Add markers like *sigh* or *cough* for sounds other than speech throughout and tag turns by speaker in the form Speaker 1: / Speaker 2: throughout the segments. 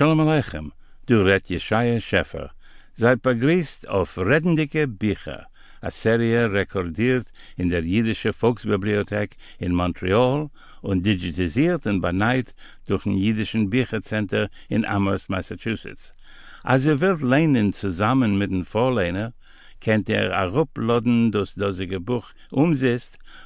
Speaker 1: Shalom Aleichem, du Ret Yeshaya Scheffer. Seid begrüßt auf Reddendike Bücher, a Serie rekordiert in der Jüdische Volksbibliothek in Montreal und digitalisiert und beneit durch ein Jüdischen Büchercenter in Amherst, Massachusetts. Als ihr wollt lehnen zusammen mit dem Vorlehner, kennt ihr a ruploden das dosige Buch umzist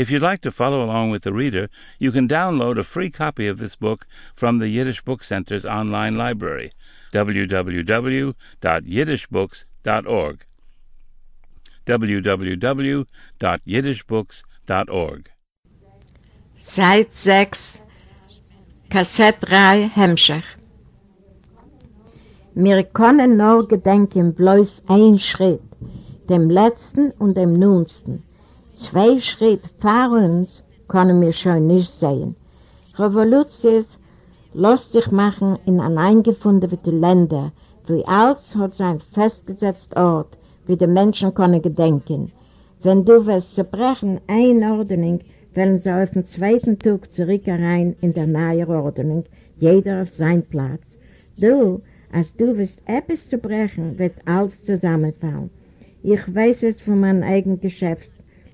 Speaker 1: If you'd like to follow along with the reader, you can download a free copy of this book from the Yiddish Book Center's online library, www.yiddishbooks.org. www.yiddishbooks.org.
Speaker 2: Seit 6, Kassett 3, Hemmschach. Wir können nur gedenken bloß ein Schritt, dem letzten und dem nunsten. Zwei Schritt vor uns können wir schon nicht sehen. Revolution lässt sich machen in eingefundene Länder, wo alles hat sein festgesetzt Ort, wie die Menschen können gedenken. Wenn du wirst zerbrechen, Einordnung, werden sie auf den zweiten Tag zurück herein in der neue Ordnung, jeder auf seinen Platz. Du, als du wirst etwas zu brechen, wird alles zusammenfallen. Ich weiß es von meinem eigenen Geschäft.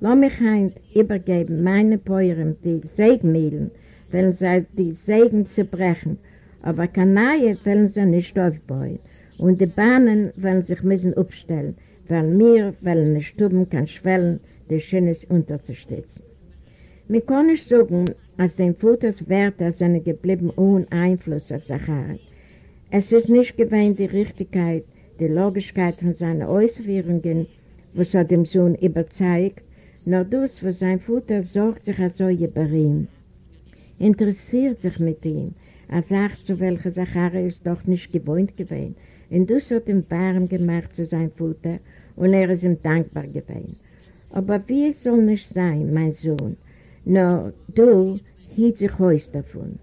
Speaker 2: Lass mich ein übergeben, meine Päuren, die Segenmehlen, wenn sie die Segen zu brechen, aber Kanaie wollen sie nicht aufbauen. Und die Bahnen werden sich müssen aufstellen, weil wir wollen nicht tun, kann schwellen, die Schönes unterzustützen. Wir können nicht sagen, als den Futters Wärter sind geblieben ohne Einfluss auf Zacharias. Es ist nicht gewähnt die Richtigkeit, die Logischkeit von seinen Ausführungen, was er dem Sohn überzeugt, nur das, was sein Vater sorgt sich als so über ihn. Interessiert sich mit ihm, er sagt, zu welcher Zacharias doch nicht gewohnt gewesen, und das hat ihm warm gemacht zu seinem Vater, und er ist ihm dankbar gewesen. Aber wie soll nicht sein, mein Sohn, No, du hielt sich heus davon.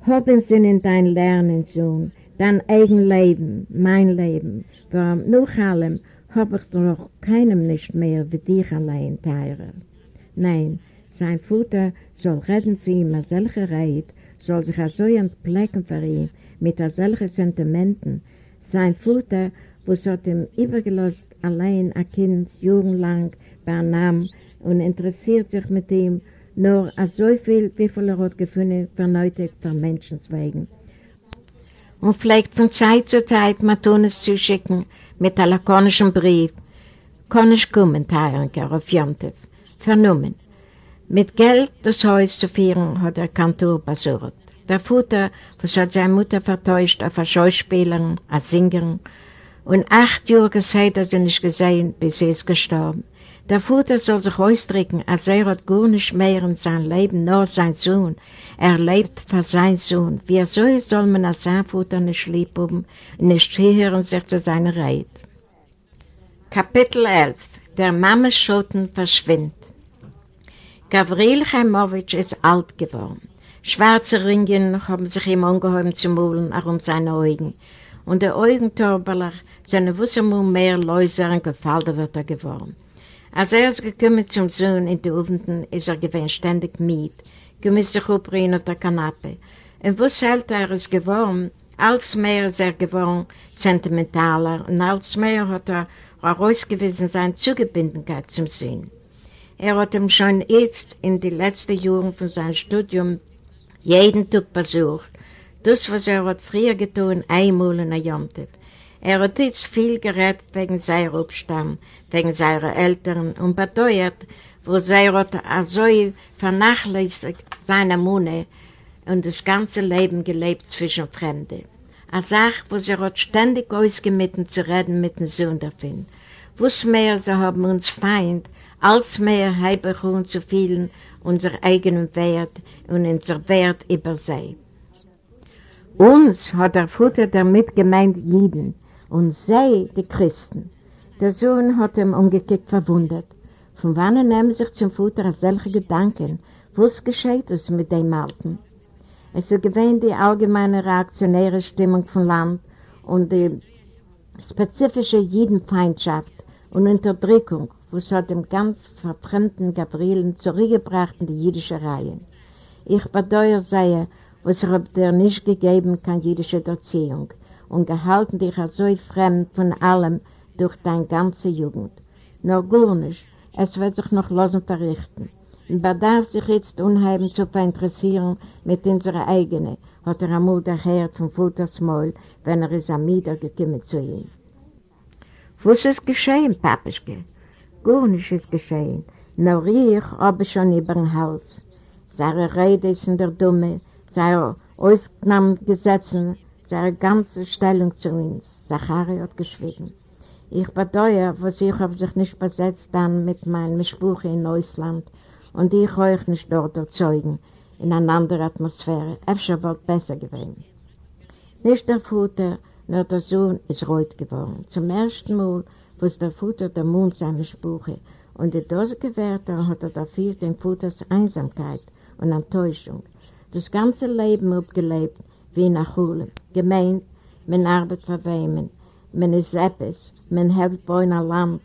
Speaker 2: Haben sie in dein Lernen, Sohn, dein eigen Leben, mein Leben, warum? Nach allem hab ich doch keinem nicht mehr wie dich allein teilen. Nein, sein Vater soll reden zu ihm als solche Reit, soll sich so entplecken für ihn mit solchen Sentimenten. Sein Vater, was hat ihm übergelost allein ein Kind jahrelang bei Namen und interessiert sich mit ihm nur als so viel, wie viel er hat gefunden, verneutigt von Menschenswegen. Und pflegt von Zeit zu Zeit Matunes zu schicken mit einem lakonischen Brief, konisch Kommentaren auf Jontef, vernommen. Mit Geld das Haus zu führen, hat der Kantor besorgt. Der Vater, was hat seine Mutter vertäuscht auf eine Schauspielerin, eine Sängerin, und acht Jahre gesagt hat sie nicht gesehen, bis sie ist gestorben. Der Vater soll sich ausdrücken, als er hat gar nicht mehr in seinem Leben nur sein Sohn. Er lebt für seinen Sohn. Wie so soll man als sein Vater nicht lieb haben nicht hören sich zu seiner Reit. Kapitel 11 Der Mameschoten verschwindet Gavril Chaimowitsch ist alt geworden. Schwarze Ringen haben sich ihm angehoben zu maulen, auch um seine Augen. Und der Augentorbeler, seine Wussermut mehr Läuser und Gefalter geworden. Als er ist gekommen zum Sohn in die Ofenden, ist er gewinn ständig mit, gemisst sich aufrehen auf der Kanappe. Und was hält er ist geworden, als mehr ist er geworden sentimentaler und als mehr hat er herausgewiesen seine Zugebindenkeit zum Sinn. Er hat ihm schon jetzt in den letzten Jahren von seinem Studium jeden Tag besucht, das, was er hat früher getan, einmal in der Jontef. Er hat jetzt viel geredet wegen seiner Abstamm, wegen seiner Eltern und beteuert, wo sie hat so vernachlässigt seine Munde und das ganze Leben gelebt zwischen Fremden. Eine Sache, wo sie hat ständig ausgemitten zu reden mit dem Sohn davon. Was mehr sie haben uns Feind, als mehr halber uns zu fühlen, unser eigenen Wert und unser Wert über sie. Uns hat der Futter damit gemeint Jeden, und sie, die Christen. Der Sohn hat ihm umgekickt verwundert. Von wann nehmen sich zum Futter solche Gedanken? Was geschieht es mit dem Alten? Es ist gewähnt die allgemeine reaktionäre Stimmung vom Land und die spezifische Jidenfeindschaft und Unterdrückung, was hat dem ganz verfremden Gabrielen zurückgebracht in die jüdische Reihe. Ich bedeuere sehe, was er dir nicht gegeben kann, jüdische Erziehung, und gehalten dich so fremd von allem durch deine ganze Jugend. Nur gar nicht, es wird sich noch losen verrichten. Und bedarf sich jetzt unheimlich zu interessieren mit unserer eigenen, hat er einmal gehört vom Futtersmaul, wenn er ist am Mittag gekommen zu ihm. Was ist geschehen, Papischke? Gar nichts ist geschehen, nur ich habe schon über den Hals. Seine Rede ist in der Dumme, seine ausgenommen Gesetzen, seine ganze Stellung zu uns. Zachari hat geschwiegen. Ich bedeuere, was ich habe sich nicht besetzt dann mit meinem Spruch in Neusland und ich euch nicht dort erzeugen, in einer anderen Atmosphäre. Öfter wird besser gewesen. Nicht der Futter, nur der Sohn ist rot geworden. Zum ersten Mal was der Futter der Mund seine Sprüche und die Dose gewährte hat er dafür den Futters Einsamkeit und Enttäuschung. Das ganze Leben abgelebt wie nach Hule. Gemeint, man arbeitet für Weimen, man ist etwas, man hält bei einer Land,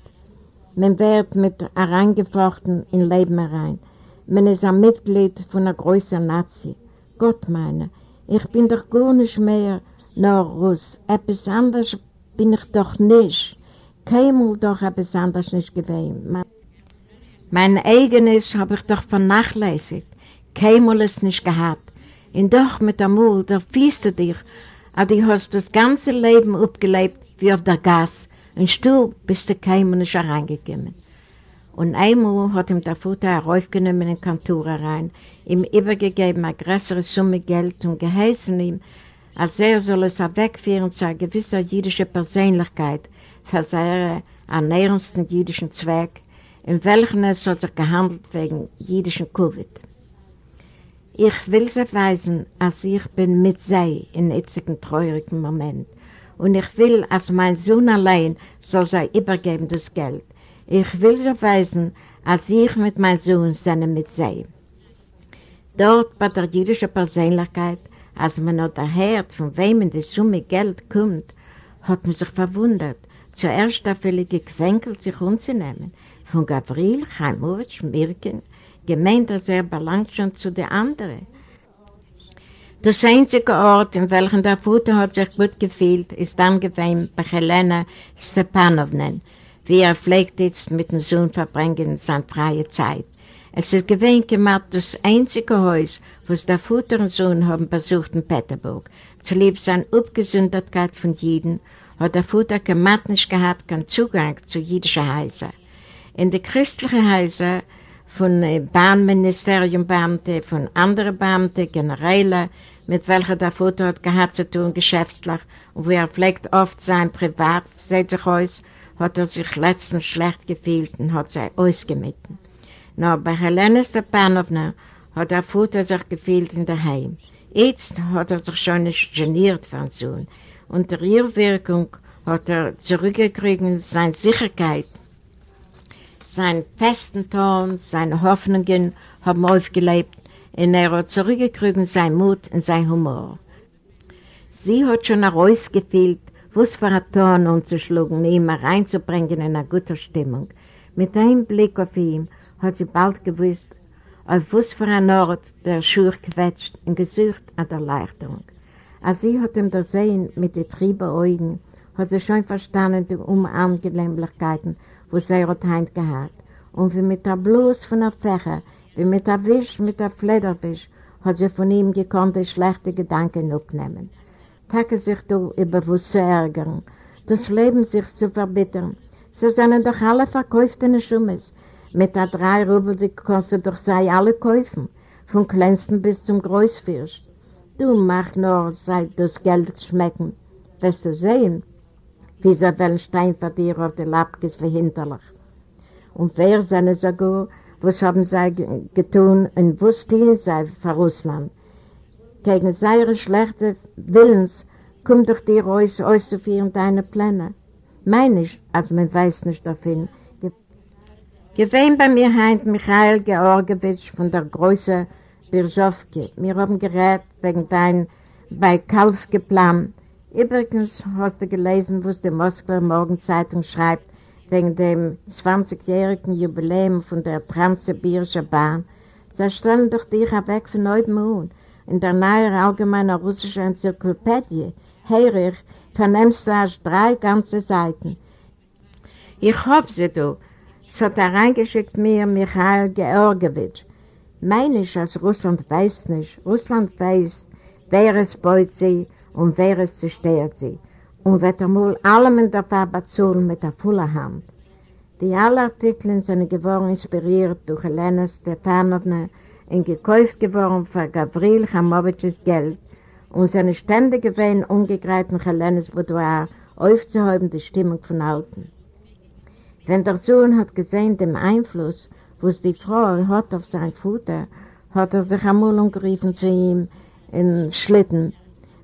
Speaker 2: man wird mit hereingefochten in Leben herein. Man ist ein Mitglied von einer größeren Nazi. Gott meine, ich bin doch gar nicht mehr nur Russ. Etwas anderes bin ich doch nicht. Keinmal doch etwas anderes nicht gewesen. Mein eigenes habe ich doch vernachlässigt. Keinmal es nicht gehabt. Und doch mit der Mut, da fiest du dich, aber du hast das ganze Leben abgelebt wie auf der Gas. Und du bist du keinmal nicht hereingekommen. Und einmal hat ihm der Futter heraufgenommen in den Kantor rein, ihm übergegeben eine größere Summe Geld und geheißen ihm, als er soll es wegführen zu einer gewissen jüdischen Persönlichkeit für seinen ernährendsten jüdischen Zweck, in welchen es hat sich gehandelt wegen jüdischen Covid. Ich will sie weisen, als ich bin mit sei in jetzigen traurigen Moment. Und ich will, als mein Sohn allein soll sie übergeben das Geld. Ich will so weisen, als ich mit meinem Sohn seine mit sei. Dort bei der jüdischen Persönlichkeit, als man noch erhört, von wem in die Summe Geld kommt, hat man sich verwundert, zuerst dafür gequenkelt, sich umzunehmen. Von Gabriel, Chaimowitsch, Mirken, gemeint, dass er belangt schon zu den anderen. Das einzige Ort, in welchem der Futter hat sich gut gefühlt, ist dann gewesen bei Helena Stepanovnen, wie er pflegt jetzt mit dem Sohn verbringen in seiner freien Zeit. Es ist gewöhnt gemacht das einzige Haus, was der Vater und Sohn haben besucht in Peterburg. Zulieb seiner Abgesündertkeit von Jeden hat der Vater gemacht nicht gehabt keinen Zugang zu jüdischen Häusern. In den christlichen Häusern von Bahnministerium Beamte, von anderen Beamten, Generäle, mit welcher der Vater hat gehabt zu tun, geschäftlich, und wo er pflegt oft sein Privat, aus, hat er sich letztens schlecht gefühlt und hat sich ausgemitten. Nur bei Helene Stepanovna hat der Vater sich gefühlt in der Heim. Jetzt hat er sich schon nicht geniert von Sohn. Unter ihrer Wirkung hat er zurückgekriegt seine Sicherheit. Seinen festen Ton, seine Hoffnungen haben aufgelebt und er hat zurückgekriegt sein Mut und sein Humor. Sie hat schon herausgefehlt, was für ein Ton umzuschlagen, ihn reinzubringen in eine gute Stimmung. Mit einem Blick auf ihn hat sie bald gewusst, auf was für ein Ort der Schuh quetscht und gesucht an der Erleichterung. Als sie hat ihm das Sehen mit den trieben Augen, hat sie schon verstanden die Unangenehmlichkeiten, wo sie hat heint gehabt. Und wie mit der Blues von der Fächer, wie mit der Wisch, mit der Flederwisch, hat sie von ihm gekonnt, die schlechte Gedanken aufnehmen. Tage sich du über was zu ärgern, das Leben sich zu verbittern. Sie sind doch alle verkäufte Schummes. Mit der drei Rubel, die kostet doch sei alle kaufen, vom kleinsten bis zum Großfirsch. Du mach nur, sei das Geld schmecken. Wirst du sehen, sie wollen Stein für dir auf die Lappkes verhinterlich. Und wer seine sogar, was haben sie getan und was tun sie für Russland? Gegen seine schlechte Willens komm doch dir raus, auszuführen deine Pläne. Mein ich, als man weiß nicht davon. Gewehen bei mir heint Michael Georgiewitsch von der Größe Birschowke. Wir haben gerät wegen dein bei Karlske-Plan. Übrigens hast du gelesen, was die Moskwer Morgenzeitung schreibt, wegen dem 20-jährigen Jubiläum von der Transsibirischen Bahn. Sie stellen doch dich weg von Neubmund in der neuen allgemeinen russischen Enzyklopädie. Heinrich, vernehmst du erst drei ganze Seiten. Ich hab sie, du. Es hat er reingeschickt mir Michael Georgiewitsch. Meine ich, als Russland weiß nicht. Russland weiß, wer es beut sie und wer es zerstört sie. Und wird einmal allem in der Fabazon mit der vollen Hand. Die alle Artikel sind geworden inspiriert durch Helena Stefanovna und gekauft geworden für Gavril Chamowitsches Geld und seine ständig gewähnt ungegreiften Helenes Boudoir aufzuhäuben die Stimmung von Alten. Wenn der Sohn hat gesehen den Einfluss, was die Frau hat auf sein Futter, hat er sich einmal umgerufen zu ihm in Schlitten,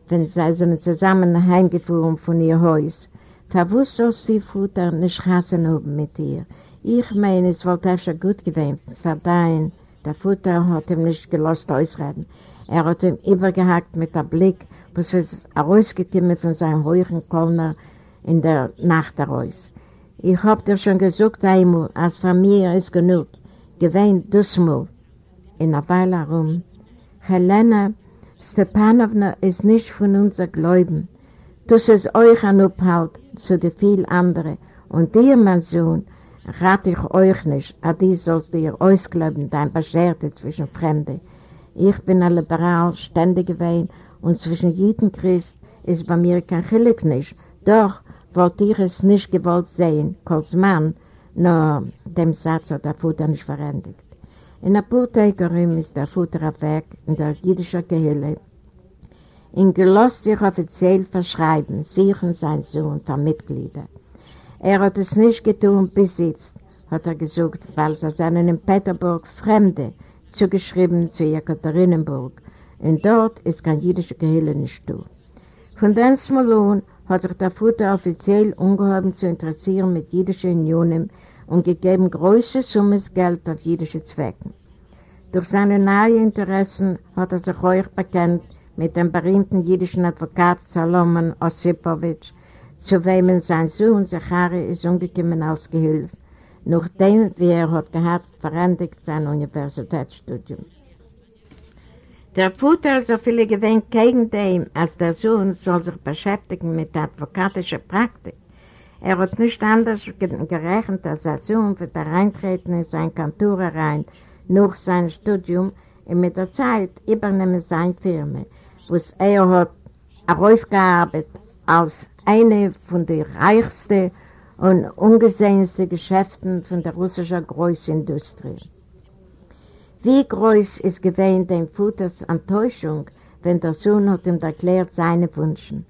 Speaker 2: wenn sie sind zusammen heimgefahren von ihr Haus. Verwusst aus die Futter nicht hassen oben mit ihr. Ich meine, es wollte schon gut gewesen, verdammt. Der Futter hat ihm nicht gelost ausreden. Er hat ihn übergehackt mit dem Blick, was ist herausgekommen von seinem hohen Kölner in der Nacht heraus. Ich hab dir schon gesagt einmal, als mir ist genug. Gewähnt das mal. In einer Weile herum. Helena Stepanowna ist nicht von unser Gläuben. Das ist euch ein Abhalt zu den vielen anderen. Und dir, mein Sohn, rate ich euch nicht, aber die sollst dir ausglauben, dein Bescherte zwischen Fremden. Ich bin ein Liberal, ständig gewesen, und zwischen jedem Christ ist bei mir kein Chilik nicht. Doch, wollte ich es nicht gewollt sehen, als Mann, nur dem Satz hat der Futter nicht verendigt. In der Purtägerin ist der Futter weg in der jüdischen Gehille. In gelost sich offiziell verschreiben, sich und sein Sohn von Mitgliedern. Er hat es nicht getan bis jetzt, hat er gesagt, weil sie seinen in Peterburg Fremde zugeschrieben zu Jekaterinenburg. Und dort ist kein jüdischer Gehille nicht da. Von dem Smolon hat sich der Futter offiziell ungehoben zu interessieren mit jüdischen Unionen und gegeben große Summen Geld auf jüdische Zwecken. Durch seine nahe Interessen hat er sich euch bekannt mit dem berühmten jüdischen Advokat Salomon Osipowitsch, zu wem sein Sohn Zachari ist umgekommen als Gehilfe, nachdem wie er hat gehabt, verendigt sein Universitätsstudium. Der Vater so viele gewinnt gegen den, als der Sohn soll sich beschäftigen mit der advokatischen Praktik. Er hat nicht anders gerechnet, als der Sohn wird reintreten in sein Kantor rein, nach seinem Studium und mit der Zeit übernehmen seine Firma, was er hat aufgearbeitet als eine von den reichsten und ungesehensten Geschäften von der russischen Großindustrie. Wie groß ist gewesen dem Futters Enttäuschung, wenn der Sohn hat ihm erklärt seine Wünschen.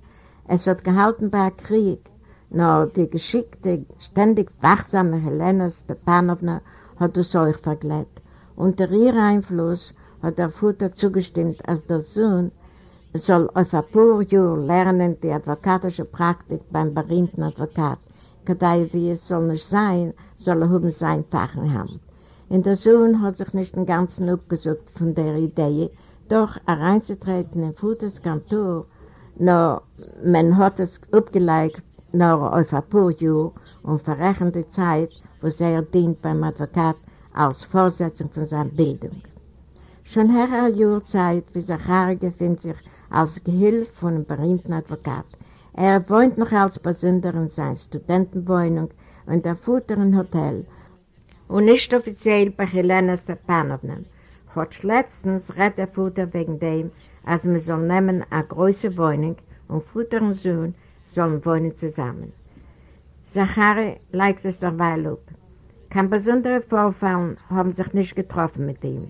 Speaker 2: Es hat gehalten bei Krieg, nur die geschickte, ständig wachsame Helena Stepanowna hat es euch verglätt. Unter ihrem Einfluss hat der Futter zugestimmt, als der Sohn soll auf ein paar Jahre lernen die advokatische Praktik beim berühmten Advokat. Kadei, wie es soll nicht sein, soll er haben sein Fachen haben. Und der Sohn hat sich nicht den ganzen abgesucht von der Idee, doch hereinzutreten in Futters Kantor, nur man hat es abgelegt, nur auf ein paar Jahre und verrechnet die Zeit, wo er dient beim Advokat als Vorsetzung von seiner Bildung. Schon her eine Jahrzeit, wie Zachari befindet sich als Gehilfe von einem berühmten Advokat. Er wohnt noch als Besonder in seiner Studentenwohnung und der Futter im Hotel und nicht offiziell bei Helena Stepanovna. Hat letztens redet der Futter wegen dem, als man soll nehmen eine große Wohnung und Futter und Sohn sollen wohnen zusammen. Zachari legt es derweil ab. Kein besonderer Vorfall haben sich nicht getroffen mit ihm.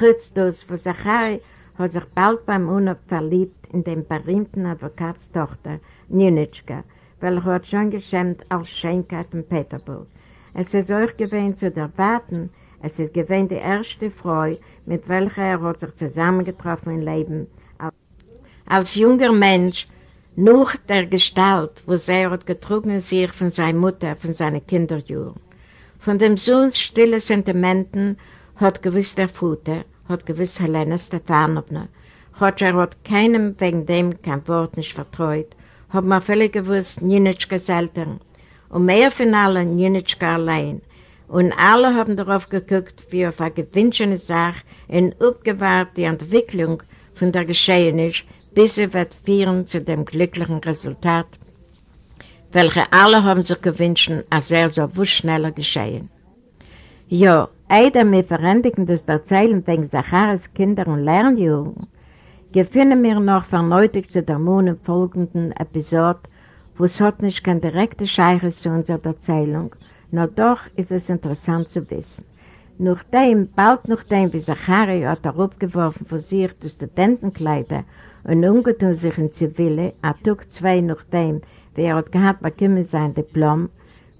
Speaker 2: Jetzt das für Zachari hat sich bald beim Urlaub verliebt in den berühmten Advokatstochter Nienitschka, welche hat schon geschämt als Schenkeit in Peterburg. Es ist euch gewähnt zu erwarten, es ist gewähnt die erste Freude, mit welcher er hat sich zusammengetroffen im Leben. Als junger Mensch Nur der Gestalt, wo er hat getrunken sich von seiner Mutter, von seinen Kinderjahren. Von dem Sohns stille Sentimenten hat gewiss der Futter, hat gewiss Helena Stefanovna, hat er hat keinem wegen dem kein Wort nicht vertraut, hat man völlig gewusst, Ninitschkas Eltern, und mehr von allen Ninitschka allein, und alle haben darauf geguckt, wie auf eine gewünschene Sache und abgewahrt die Entwicklung von der Geschehnis, bis sie wird führen zu dem glücklichen Resultat, welche alle haben sich gewünscht, als er so wusch schneller geschehen. Ja, einer mit Verändigen des Erzählen wegen Zacharis Kinder- und Lernjugend, gefunden wir noch verneutigt zu der Mond folgenden Episode, wo es hat nicht kein direkter Scheiche zu unserer Erzählung, nur doch ist es interessant zu wissen. Nachdem, bald nachdem, wie Zachari hat er aufgeworfen von sich die Studentenkleider und umgetun sich in Zivile, a Tag zwei nachdem, wie er hat gehabt bekommen sein Diplom,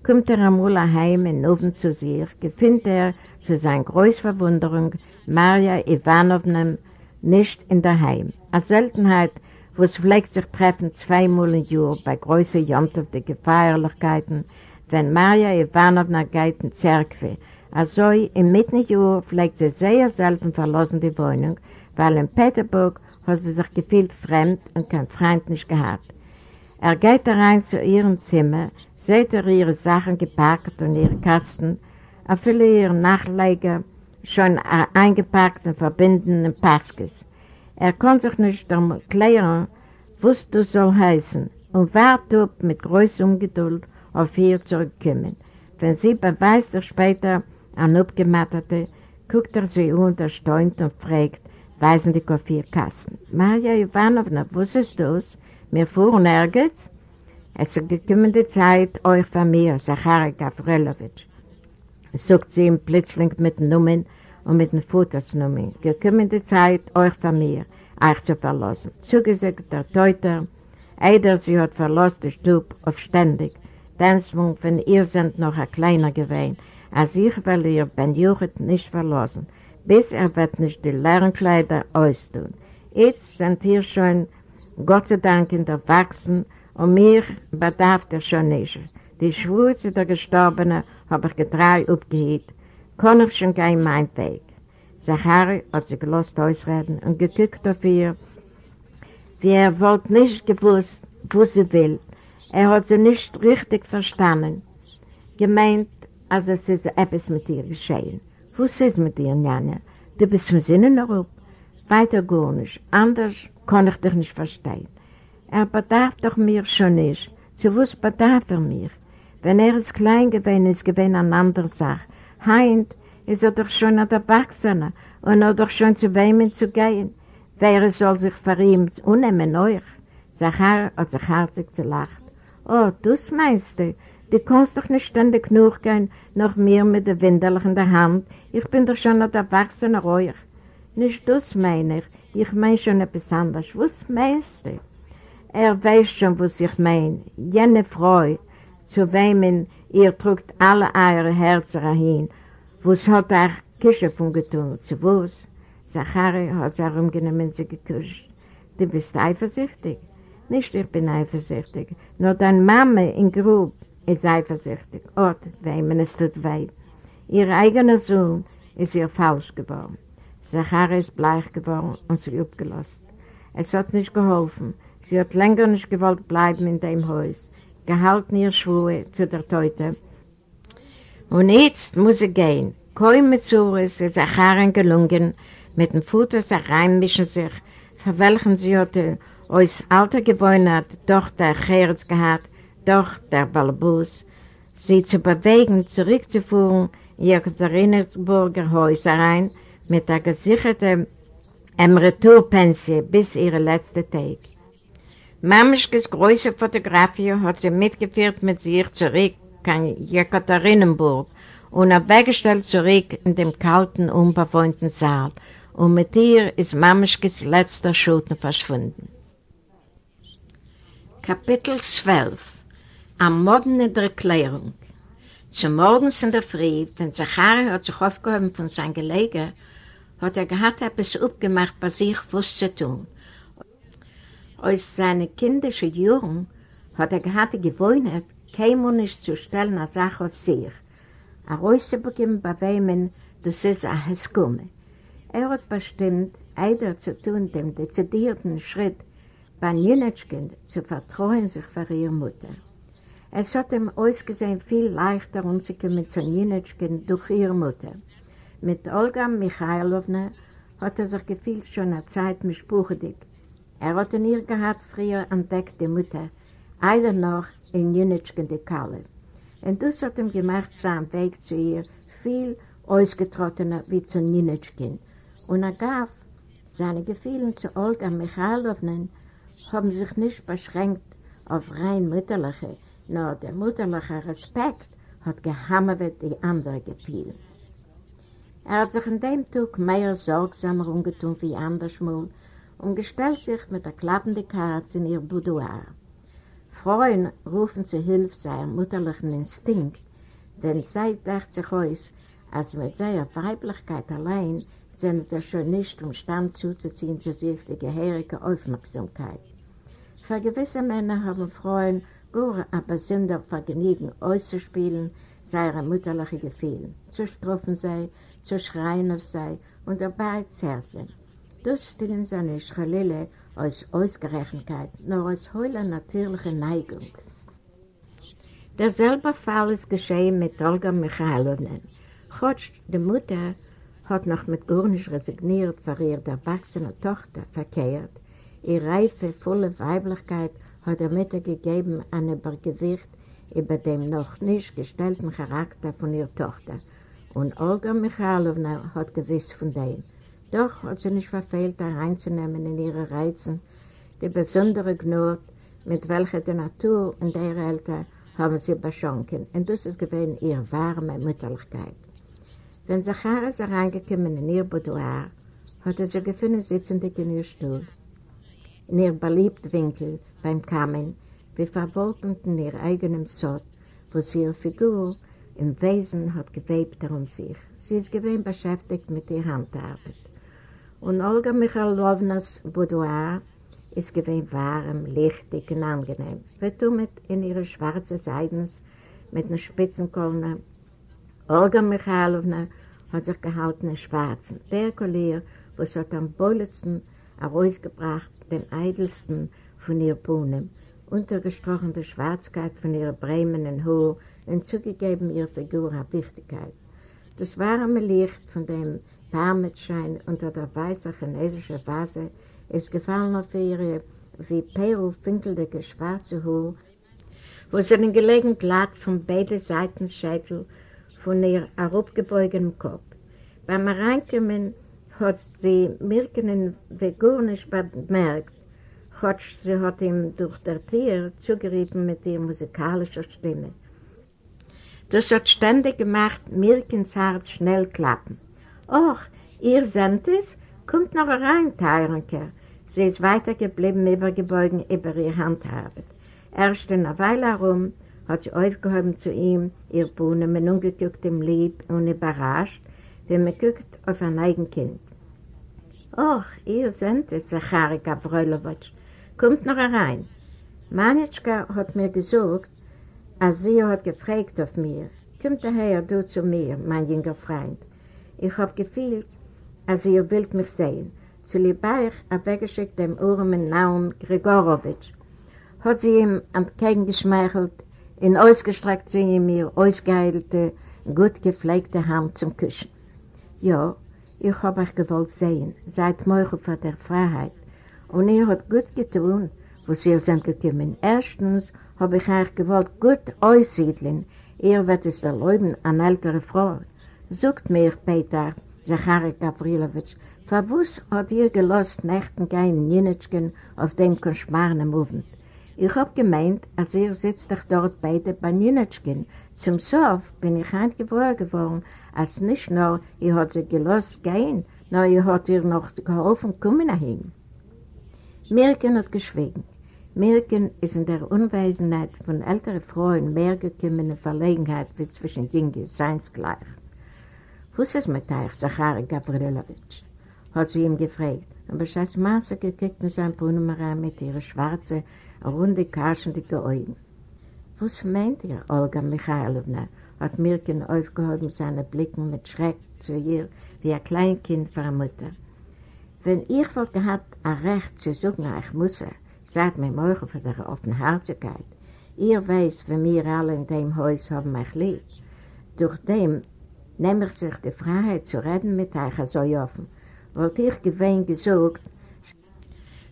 Speaker 2: kommt er einmal heim in Ofen zu sich, gefindet er zu seiner Großverwunderung Maria Ivanovna nicht in der Heim. A Seltenheit, wo es pflegt sich treffen zweimal im Jahr bei größeren jamtoftigen Feierlichkeiten, wenn Maria Ivanovna geht in Zerkwe. Also im Mittenjahr pflegt sie sehr selten verlassen die Wohnung, weil in Peterburg hat sie sich gefühlt fremd und kein Freund nicht gehabt. Er geht rein zu ihrem Zimmer, sieht er ihre Sachen gepackt und ihre Kasten, er viele ihre Nachleger schon eingepackt und verbinden in Paskes. Er kann sich nicht erklären, was das soll heißen und wartet mit größer Ungeduld auf ihr zurückkommen. Wenn sie beweist sich später an Abgemattete, guckt er sie und erstaunt und fragt, weisen die Kaffeekasten. Maria Ivanovna, was ist das? Wir fuhren nirgends? Es ist gekommen die Zeit, euch von mir, Zachary Gavrilowitsch. Sagt sie ihm plötzlich mit den Nummern und mit den Futtersnummern. Gekommen die Zeit, euch von mir, euch zu verlassen. Zugesagt der Teuter, Eider sie hat verlassen den Stub auf ständig, denn wenn ihr seid noch ein kleiner gewesen, als ich will ihr Ben Juchat nicht verlassen, bis er wird nicht die Lernkleider austun. Jetzt sind hier schon, Gott sei Dank, in der Wachsen und mir bedarf er schon nicht. Die Schwurze der Gestorbenen habe ich getreu aufgehielt, kann ich schon gehen mein Weg. Zachari hat sich gelost ausreden und geguckt auf ihr, wie er wollte nicht gewusst, wo sie will. Er hat sie nicht richtig verstanden. Gemeint, als es ist etwas mit ihr geschehen. Was ist mit dir, Nana? Du bist von Sinnen noch Weiter gar nicht. Anders kann ich dich nicht verstehen. Er bedarf doch mir schon nicht. Zu was bedarf er mir? Wenn er es klein gewesen ist, gewesen eine andere Sache. Heint ist er doch schon ein Erwachsener und er doch schon zu wem zu gehen. Wer soll sich für ihn unnehmen euch? Zachar hat sich herzig gelacht. Oh, das meinst du? Du kannst doch nicht ständig genug gehen, noch mehr mit der Windelach in der Hand. Ich bin doch schon ein Erwachsener euch. Nicht das meine ich. Ich meine schon etwas anderes. Was meinst du? Er weiß schon, was ich meine. Jene Frau, zu wem ihr tragt alle eure Herzen hin. Was hat er Kische von getan? Zu was? Zachari hat sich herumgenommen sie gekuscht. Du bist eifersüchtig? Nicht, ich bin eifersüchtig. Nur deine Mama in Grub ist eifersüchtig. Ort, wem es tut weh. Ihr eigener Sohn ist ihr falsch geworden. Zachari ist bleich geworden und sie abgelassen. Es hat nicht geholfen. Sie hat länger nicht gewollt bleiben in dem Haus. Gehalten ihr Schuhe zu der Teute. Und jetzt muss sie gehen. Kaum mit Zures ist Zachari gelungen, mit dem Futter sich reinmischen sich, für welchen sie hatte aus alter Gewohnheit doch der Herz gehabt, doch der Balbus, sie zu bewegen, zurückzuführen in ihr Katharinenburger Häuser rein, mit der gesicherten Emeriturpensie bis ihre letzte Tag. Mamischkes große Fotografie hat sie mitgeführt mit sich zurück in Jekaterinenburg und weggestellt zurück in dem kalten, unbewohnten Saal. Und mit ihr ist Mamischkes letzter Schuten verschwunden. Kapitel 12 Am Morgen der Erklärung Zum Morgens in der Früh, wenn Zachari hat sich aufgehoben von seinem Gelegen, hat er gehabt etwas aufgemacht bei sich, was zu tun. Aus seinen kindischen Jahren hat er gehabt die Gewohnheit, kein nicht zu stellen eine Sache auf sich. Er rauszubekommen, bei wem das ist ein Heskumme. Er hat bestimmt, eider zu tun, dem dezidierten Schritt, bei Nienetschken zu vertrauen sich für ihre Mutter. Es hat ihm ausgesehen viel leichter umzukommen zu Nienetschken durch ihre Mutter. Mit Olga Michailowna hat er sich gefühlt schon eine Zeit mit Spruchedig. Er hat in ihr gehabt früher entdeckt die Mutter, eider noch in Nienetschken die Kalle. Und das hat ihm gemacht, seinen Weg zu ihr viel ausgetrottener wie zu Nienetschken. Und er gab seine Gefühle zu Olga Michailowna haben sich nicht beschränkt auf rein mütterliche, nur der mütterliche Respekt hat gehammert die andere Gefühle. Er hat sich an dem Tag mehr sorgsamer umgetun wie andersmal und gestellt sich mit der klappenden Karte in ihr Boudoir. Frauen rufen zu Hilfe seinem mütterlichen Instinkt, denn sie dacht sich aus, als mit seiner Weiblichkeit allein sind sie schon nicht umstand zuzuziehen zu sich die gehörige Aufmerksamkeit. Für gewisse Männer haben Frauen gar ein besonderes Vergnügen auszuspielen, seine mütterliche Gefühle, zu strufen sei, zu schreien auf sei und dabei zärtlen. Das stehen seine Schalille aus Ausgerechenheit, nur aus heuler natürlicher Neigung. Derselbe Fall ist geschehen mit Olga Michailowna. Chotsch, die Mutter, hat noch mit Gurnisch resigniert für ihre erwachsene Tochter verkehrt, Ihre reife, volle Weiblichkeit hat er mitgegeben an Übergewicht über dem noch nicht gestellten Charakter von ihrer Tochter. Und Olga Michailowna hat gewiss von dem. Doch hat sie nicht verfehlt, da reinzunehmen in ihre Reizen, die besondere Gnut, mit welcher die Natur und ihre Eltern haben sie beschonken. Und das ist gewesen ihre warme Mütterlichkeit. Wenn Zacharis reingekommen in ihr Boudoir, hat er sie gefunden sitzend in ihr Stuhl. In ihr beliebten Winkel beim Kamen, wie verwolkend in ihr eigenem Sod, wo sie ihre Figur im Wesen hat gewebt darum sich. Sie ist gewinn beschäftigt mit ihrer Handarbeit. Und Olga Michailownas Boudoir ist gewinn warm, lichtig und angenehm. Vertummet in ihre schwarze Seidens mit einer Spitzenkolne. Olga Michailowna hat sich gehalten in schwarzen, der Collier, was hat am Bolletzen herausgebracht, den eidelsten von ihr Bohnen, untergestrochene Schwarzkeit von ihrer bremenden Haar und zugegeben ihrer Figur an Wichtigkeit. Das warme Licht von dem Parmetschein unter der weißen chinesischen Vase ist gefallen auf ihre wie Peru finkelige schwarze Haar, wo sie den gelegen glatt von beiden Seiten Scheitel von ihr herabgebeugtem Kopf. Beim Reinkommen hat sie Mirkenen nicht bemerkt, hat sie hat ihm durch der Tier zugerufen mit ihrer musikalischen Stimme. Das hat ständig gemacht, Mirkens Herz schnell klappen. »Och, ihr seht es? Kommt noch rein, Teirenke!« Sie ist weitergeblieben, übergebeugen über ihr Handarbeit. Erst in einer Weile herum hat sie aufgehoben zu ihm, ihr Bohnen mit ungegucktem Lieb und überrascht, wie man guckt auf ein eigenes Kind. »Och, ihr seid es, Zachari Gavrilowitsch. Kommt noch rein.« Manitschka hat mir gesagt, als sie hat gefragt auf mir, »Kommt daher du zu mir, mein jünger Freund.« Ich hab gefühlt, als ihr wollt mich sehen. Zu Liebeich hat weggeschickt dem Urmen Naum Grigorowitsch. Hat sie ihm entgegengeschmeichelt, in ausgestreckt zu ihm ihr ausgeheilte, gut gepflegte Hand zum Küchen. Ja, ich habe euch gewollt sehen, seit morgen vor der Freiheit. Und ihr habt gut getan, wo sie sind gekommen. Erstens habe ich euch gewollt gut aussiedeln. Ihr werdet es erlauben, eine ältere Frau. Sucht mir, Peter, Zachary Gavrilowitsch, verwusst hat ihr gelost Nächten gehen Nienetschken auf dem Konschmarnen Movement. Ich hab gemeint, als ihr sitzt doch dort beide bei Nienetschken. Zum Sof bin ich eingewohnt geworden, als nicht nur ihr hat sie gelost gehen, nur ihr hat ihr noch geholfen kommen dahin. Mirken hat geschwiegen. Mirken ist in der Unwesenheit von älteren Frauen mehr gekommen in Verlegenheit wie zwischen Jünger seinsgleich. Was ist mit euch, Zachary Gavrilowitsch? hat sie ihm gefragt. aber scheiß Masse gekickt in sein Brunnenmaran mit ihren schwarzen, runde, kaschendigen Augen. Was meint ihr, Olga Michailowna? hat Mirkin aufgehoben seine Blicken mit Schreck zu ihr, wie ein Kleinkind für eine Mutter. Wenn ich wohl gehabt, ein Recht zu suchen, ich muss, sagt mir morgen für ihre Offenherzigkeit. Ihr weiß, wenn wir alle in dem Haus haben mich lieb. Durch dem nehme ich sich die Freiheit zu reden mit euch so offen, wollte ich gewähnt gesucht,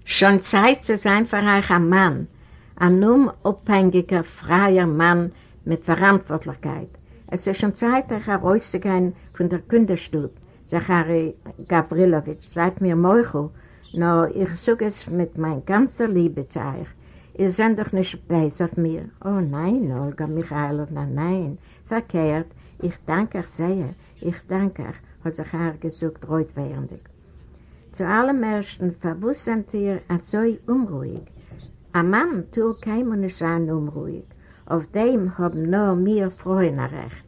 Speaker 2: schon Zeit zu sein für euch ein Mann, ein unabhängiger, freier Mann mit Verantwortlichkeit. Es ist schon Zeit, euch herauszugehen von der Kinderstube. Zachary Gavrilowitsch, seid mir Meuchel, no ich suche es mit meiner ganzen Liebe zu euch. Ihr seid doch nicht beiß auf mir. Oh nein, Olga Michailowna, nein, verkehrt. Ich danke euch sehr, ich danke euch, hat Zachary gesagt, reutwährendig. Zu allem Ersten verwusst ihr so unruhig. Ein Mann tut keinem nicht sein unruhig. Auf dem haben nur mir Freunde recht.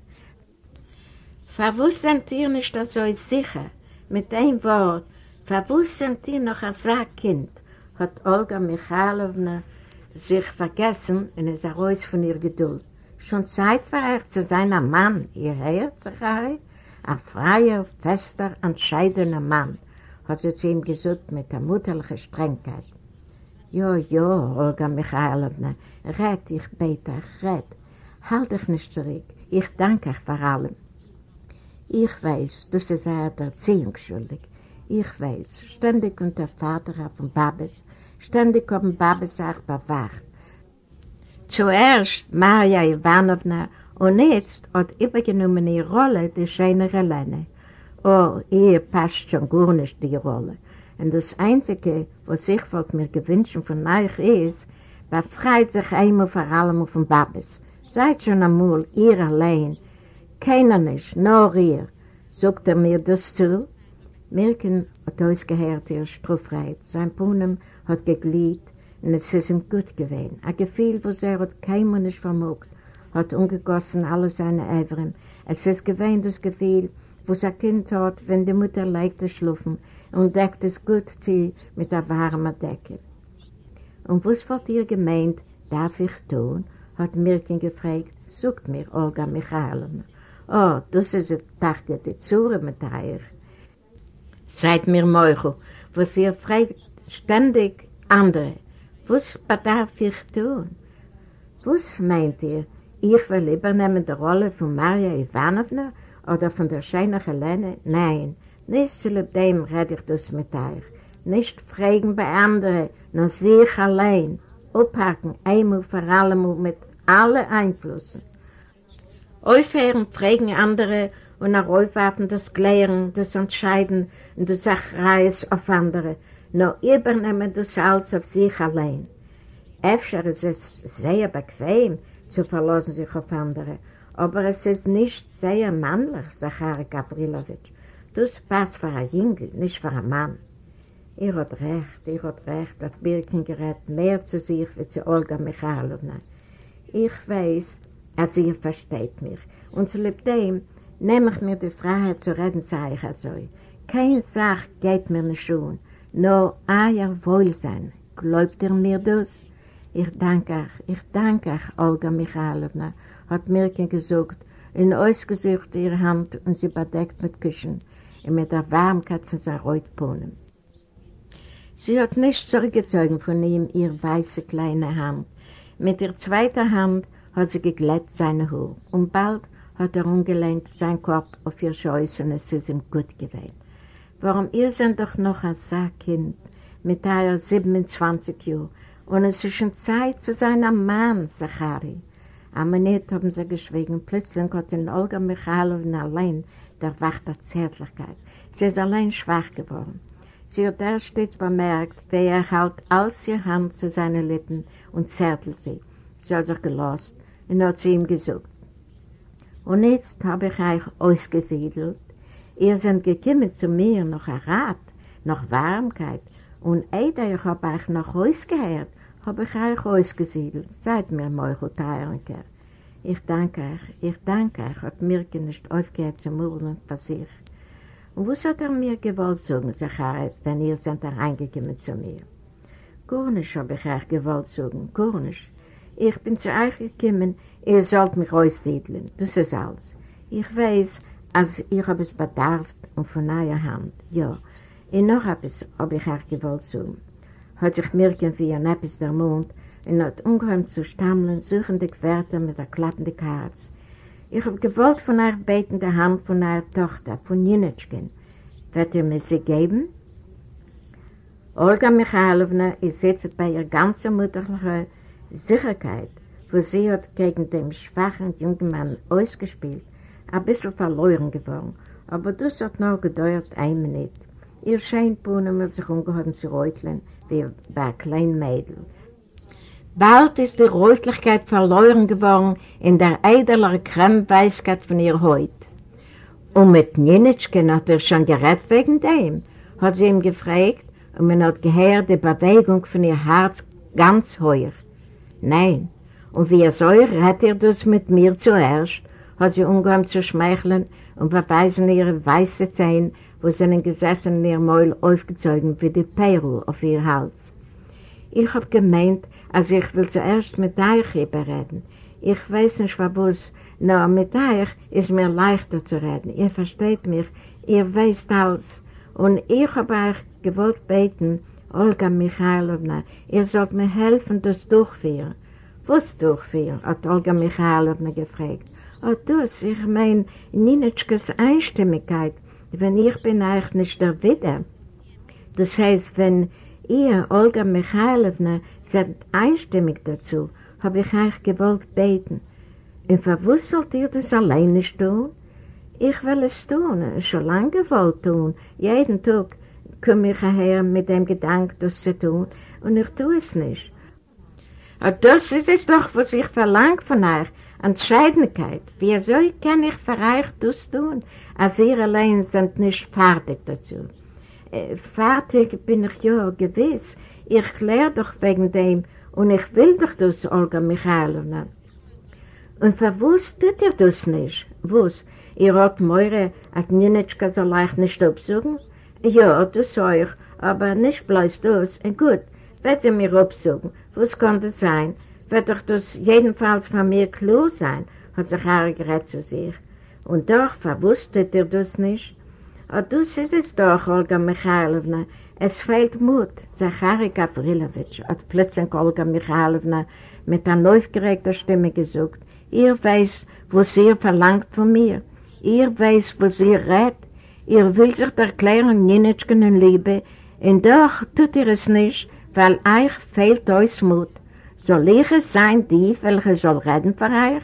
Speaker 2: Verwusst ihr nicht so sicher, mit dem Wort, verwusst ihr noch als Kind, hat Olga Michailowna sich vergessen und ist heraus von ihr Geduld. Schon Zeit für euch zu sein ein Mann, ihr hört, Zachary? Ein freier, fester, entscheidener Mann, hat sie zu ihm gesagt mit der mutterlichen Strengheit. Jo, jo, Olga Michailowna, red, ich bete, red. Halt dich nicht zurück, ich danke euch vor allem. Ich weiß, du sei der Erziehung schuldig. Ich weiß, ständig kommt der Vater auf den Babes, ständig kommen Babes auch bewacht. Zuerst Maria Ivanovna und jetzt hat übergenommen die Rolle die schöne Helene. Oh, ihr passt schon gar nicht die Rolle. Und das Einzige, was ich wollte mir gewünschen von euch ist, befreit sich einmal vor allem auf den Babes. Seid schon einmal ihr allein. Keiner nicht, nur ihr. Sagt er mir das zu? Mirken hat ausgehört ihr Struffreit. Sein Puhnen hat gegliedt und es ist ihm gut gewesen. Ein Gefühl, was er hat keinem nicht vermogt, hat umgegossen alle seine Eivern. Es ist gewesen das Gefühl, was ein Kind hat, wenn die Mutter leicht schlufen und deckt es gut zu mit der warmen Decke. Und was wird ihr gemeint, darf ich tun? hat Mirkin gefragt. Sucht mir, Olga Michailowna. Oh, das ist jetzt dachte die Zure mit euch. Seid mir Meuchel, was ihr fragt ständig andere. Was bedarf ich tun? Was meint ihr? Ich will übernehmen die Rolle von Maria Ivanovna oder von der schönen Helene? Nein, nicht zu dem rede ich das mit euch. Nicht fragen bei anderen, nur sich allein. Abhaken, einmal vor allem mit allen Einflüssen. Aufhören, fragen andere und nach aufwerfen das Klären, das Entscheiden und das Sachreis auf andere. Nur übernehmen das alles auf sich allein. Öfter ist es sehr bequem zu verlassen sich auf andere, aber es ist nicht sehr männlich, Zachary Gavrilowitsch. Das passt für einen Jüngel, nicht für einen Mann. Ihr habt recht, ihr habt recht, hat Birken gerät mehr zu sich wie zu Olga Michailowna. Ich weiß, als ihr versteht mich. Und zu dem nehme ich mir die Freiheit zu reden, sage ich also. Keine Sache geht mir nicht schon, nur euer Wohlsein. Glaubt ihr mir das? Ich danke euch, ich danke euch, Olga Michailowna, hat Mirkin gesagt, in ausgesucht ihre Hand und sie bedeckt mit Küchen und mit der Warmkeit von seinen Reutbohnen. Sie hat nicht zurückgezogen von ihm ihre weiße kleine Hand. Mit ihrer zweiten Hand hat sie geglätt seine Haar und bald hat er umgelehnt seinen Kopf auf ihr Scheuß und es ist ihm gut gewesen. Warum ihr seid doch noch ein Sackkind mit eurer 27 Jahren und es ist schon Zeit zu sein ein Mann, Zachari. Am Minute haben sie geschwiegen. Plötzlich hat in Olga Michalowna allein der Wacht der Zärtlichkeit. Sie ist allein schwach geworden. Sie hat erst stets bemerkt, wie er hält alles ihr Hand zu seinen Lippen und zärtelt sie. Sie hat sich gelost und hat zu ihm gesagt. Und jetzt habe ich euch ausgesiedelt. Ihr seid gekommen zu mir nach Rat, nach Warmkeit. Und ehe ich habe euch nach Haus gehört, habe ich euch ausgesiedelt. Seid mir Meuchel Teirenker. Ich danke euch, ich danke euch, hat Mirke nicht aufgehört zu murmeln für sich. Und was hat er mir gewollt sagen, Zacharie, wenn ihr seid reingekommen zu mir? Gar nicht habe ich euch gewollt sagen, gar nicht. Ich bin zu euch gekommen, ihr sollt mich aussiedeln, das ist alles. Ich weiß, als ich habe es bedarf und von eurer Hand, ja. Und noch etwas habe ich euch gewollt sagen. Hat sich Mirken wie ein Eppes der Mond und hat ungeheuer zu stammeln, suchende Wörter mit der klappenden Herz. Ich habe gewollt von euch beten der Hand von eurer Tochter, von Jinitschken. Wird ihr mir sie geben? Olga Michailowna ist jetzt bei ihrer ganzen mütterlichen Sicherheit, wo sie hat gegen den schwachen jungen Mann ausgespielt, ein bisschen verloren geworden. Aber das hat noch gedauert ein Minute. Ihr Scheinpuhnen wird sich ungeheuer zu räuteln, wie bei einem kleinen Mädel. Bald ist die Räutlichkeit verloren geworden in der eideler Cremeweißkeit von ihr Haut. Und mit Nienitschken hat er schon gerät wegen dem, hat sie ihm gefragt, und man hat gehört die Bewegung von ihr Herz ganz heuer. Nein, und wie er soll, rät er das mit mir zuerst, hat sie umgegangen zu schmeicheln und beweisen ihre weiße Zähne, wo sie einen gesessen in ihr Mäul aufgezogen wie die Peru auf ihr Hals. Ich hab gemeint, als ich will zuerst mit euch überreden. Ich weiß nicht, was, nur mit euch ist mir leichter zu reden. Ihr versteht mich, ihr weißt alles. Und ich habe euch gewollt beten, Olga Michailowna, ihr sollt mir helfen, das durchführen. Was durchführen? hat Olga Michailowna gefragt. Oh, das, ich meine, Ninitschkes Einstimmigkeit, wenn ich bin euch nicht der Widder. Das heißt, wenn Ihr, Olga Michailowna, seid einstimmig dazu, habe ich euch gewollt beten. Und verwusst sollt ihr das alleine tun? Ich will es tun, schon lange gewollt tun. Jeden Tag komme ich her mit dem Gedanken, das zu tun, und ich tue es nicht. Und das ist es doch, was ich verlange von euch, Entscheidenheit. Wieso kann ich euch das tun, als ihr allein seid nicht fertig dazu? fertig bin ich ja gewiss. Ich lehre doch wegen dem und ich will doch das, Olga Michailowna. Und für was tut ihr das nicht? Was? Ihr habt Meure, als Ninitschka so leicht nicht absuchen? Ja, das euch, aber nicht bloß das. Und gut, wird sie mir absuchen. Was kann das sein? Wird doch das jedenfalls von mir klar sein, hat sich Harry gerät zu sich. Und doch, verwusstet ihr das nicht? Oh, das ist es doch, Olga Michailowna. Es fehlt Mut. Zachary Gavrilowitsch hat plötzlich Olga Michailowna mit einer aufgeregten Stimme gesagt. Ihr weiß, was ihr verlangt von mir. Ihr weiß, was ihr rät. Ihr will sich erklären, Ninitschken in Liebe. Und doch tut ihr es nicht, weil euch fehlt euch Mut. Soll ich es sein, die, welche soll reden für euch?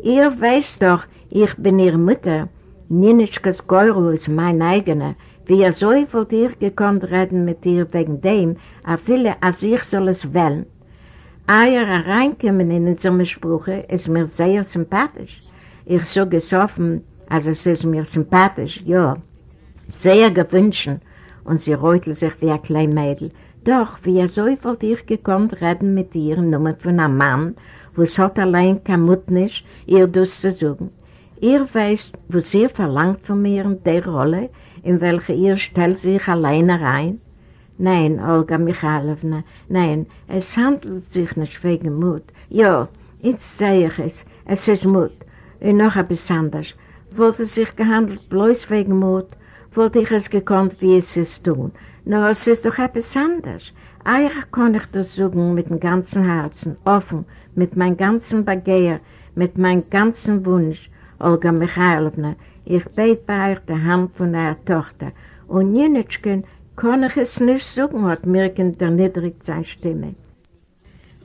Speaker 2: Ihr weiß doch, ich bin ihre Mutter. Ninitschkes Geuro ist mein eigener. Wie er so wollt ihr gekonnt reden mit dir wegen dem, a viele als ich soll es wählen. Eier reinkommen in unsere Sprüche ist mir sehr sympathisch. Ich sage es offen, also es ist mir sympathisch, ja. Sehr gewünscht. Und sie reutelt sich wie ein kleines Mädel. Doch, wie er so wollt ihr gekonnt reden mit ihr, nur von einem Mann, wo es hat allein kein Mut nicht, ihr das zu sagen. Ihr weißt, was ihr verlangt von mir in der Rolle, in welche ihr stellt sich alleine rein? Nein, Olga Michailowna, nein, es handelt sich nicht wegen Mut. Ja, jetzt sehe ich es, es ist Mut. Und noch etwas anderes. Es sich gehandelt bloß wegen Mut, wollte ich es gekonnt, wie es ist tun. Nur es ist doch etwas anderes. Eigentlich kann ich das sagen mit dem ganzen Herzen, offen, mit meinem ganzen Begehr, mit meinem ganzen Wunsch, Olga Michailowna, ich bete bei euch die Hand von eurer Tochter. Und Nienitschken kann ich es nicht sagen, hat Mirken erniedrigt seine Stimme.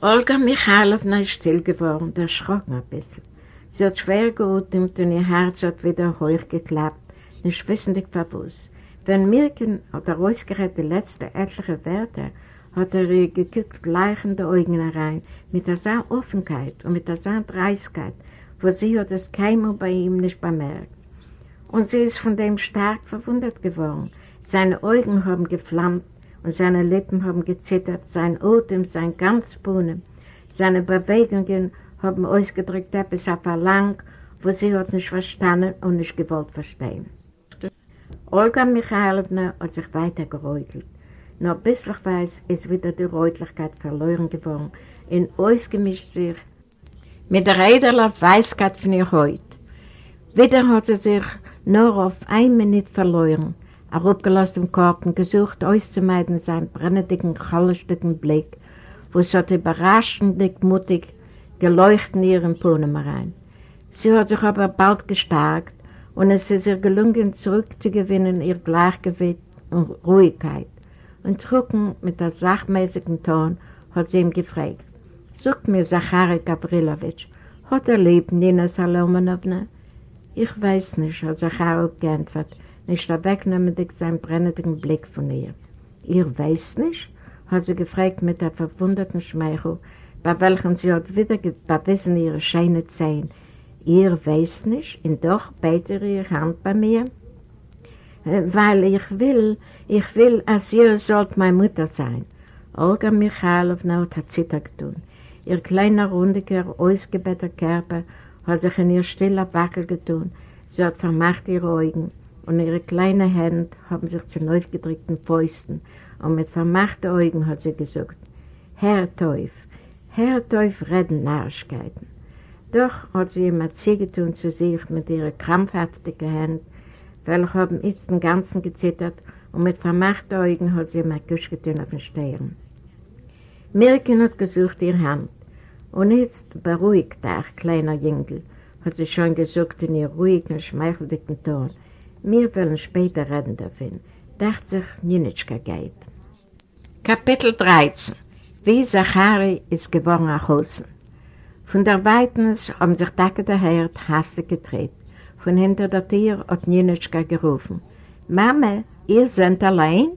Speaker 2: Olga Michailowna ist still geworden, erschrocken ein bisschen. Sie hat schwer geatmet und ihr Herz hat wieder hoch geklappt, nicht wissendig verwusst. Wenn Mirken hat er ausgerät die letzten etliche Werte, hat er ihr geguckt, leichende Augen herein, mit der Offenheit und mit der Dreiskeit, wo sie hat es keinmal bei ihm nicht bemerkt. Und sie ist von dem stark verwundert geworden. Seine Augen haben geflammt und seine Lippen haben gezittert, sein Atem, sein ganz Bohnen. Seine Bewegungen haben ausgedrückt etwas auf Verlang, wo sie hat nicht verstanden und nicht gewollt verstehen. Olga Michailowna hat sich weiter geräutelt. Ein bisschen weiß ist wieder die Räutlichkeit verloren geworden und ausgemischt sich mit der Räderler Weißkeit von ihr Haut. Wieder hat sie sich nur auf ein Minute verloren, er abgelöst im Korb und gesucht auszumeiden seinen brennendicken, challenstücken Blick, wo es hat überraschend mutig geleuchtet in ihren Pohnen rein. Sie hat sich aber bald gestärkt und es ist ihr gelungen, zurückzugewinnen ihr Gleichgewicht und Ruhigkeit. Und trocken mit der sachmäßigen Ton hat sie ihm gefragt, sucht mir Zachary Gavrilowitsch, hat er lieb Nina Salomonowna? Ich weiß nicht, hat Zachary geantwortet, nicht wegnehmendig seinen brennenden Blick von ihr. Ihr weiß nicht? hat sie gefragt mit der verwunderten Schmeichel, bei welchen sie hat wieder bewiesen ihre schöne Zehen, Ihr weiß nicht, und doch betet ihr Hand bei mir? Äh, weil ich will, ich will, als ihr sollt meine Mutter sein. Olga Michailowna hat Zitter getan. Ihr kleiner, rundiger, ausgebetteter Körper hat sich in ihr stiller Backel getan. Sie hat vermacht ihre Augen und ihre kleinen Hände haben sich zu aufgedrückten Fäusten und mit vermachten Augen hat sie gesagt, Herr Teuf, Herr Teuf redden Narrigkeiten. Doch hat sie ihm zugetan zu sich mit ihren krampfhaftigen Händen, welche haben jetzt den Ganzen gezittert und mit vermachten Augen hat sie ihm ein getan auf den Stirn. Mirken hat gesucht ihre Hand und jetzt beruhigt der kleiner Jüngel, hat sie schon gesagt in ihr ruhigen, schmeicheldicken Ton. Wir wollen später reden davon, dachte sich Ninitschka geht. Kapitel 13 Wie Zachari ist geworden nach Hause von der Weitens haben sich Dacke der Herd hastig gedreht. Von hinter der Tür hat Ninitschka gerufen. Mama, ihr seid allein?